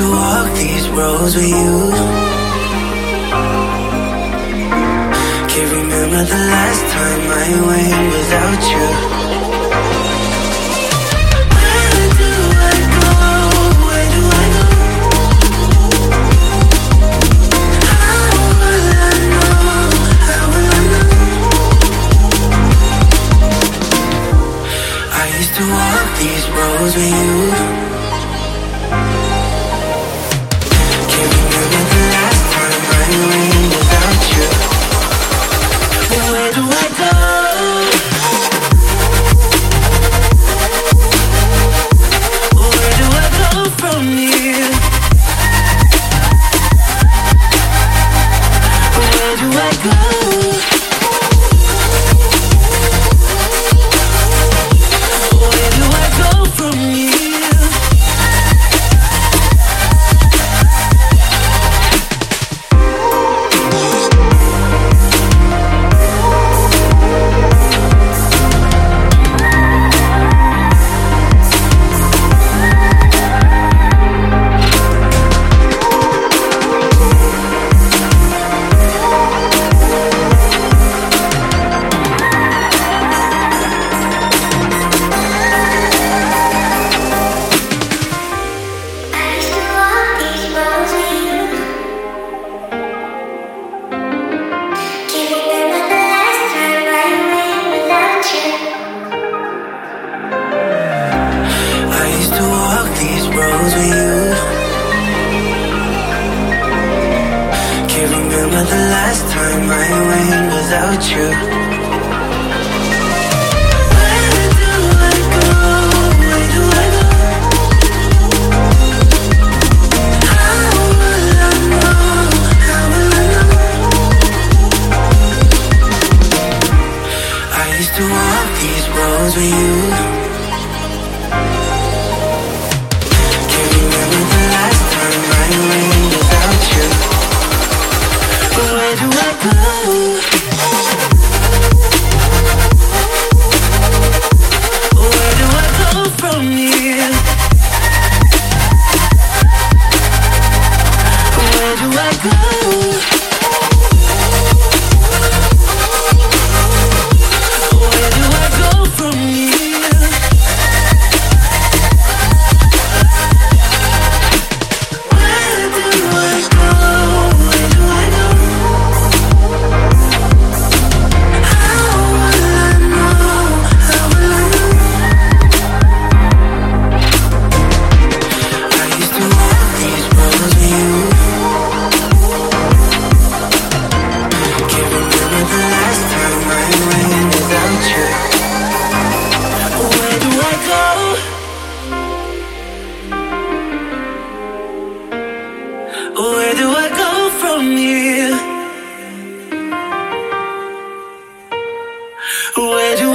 roads with you. Can't remember the last time I went without you. Where do I go? Where do I go? How will I know? How will I know? I used to walk these roads with you. Do I go? without you to walk these roads with you Can't remember the last time I ran without you But where do I go? near. Where do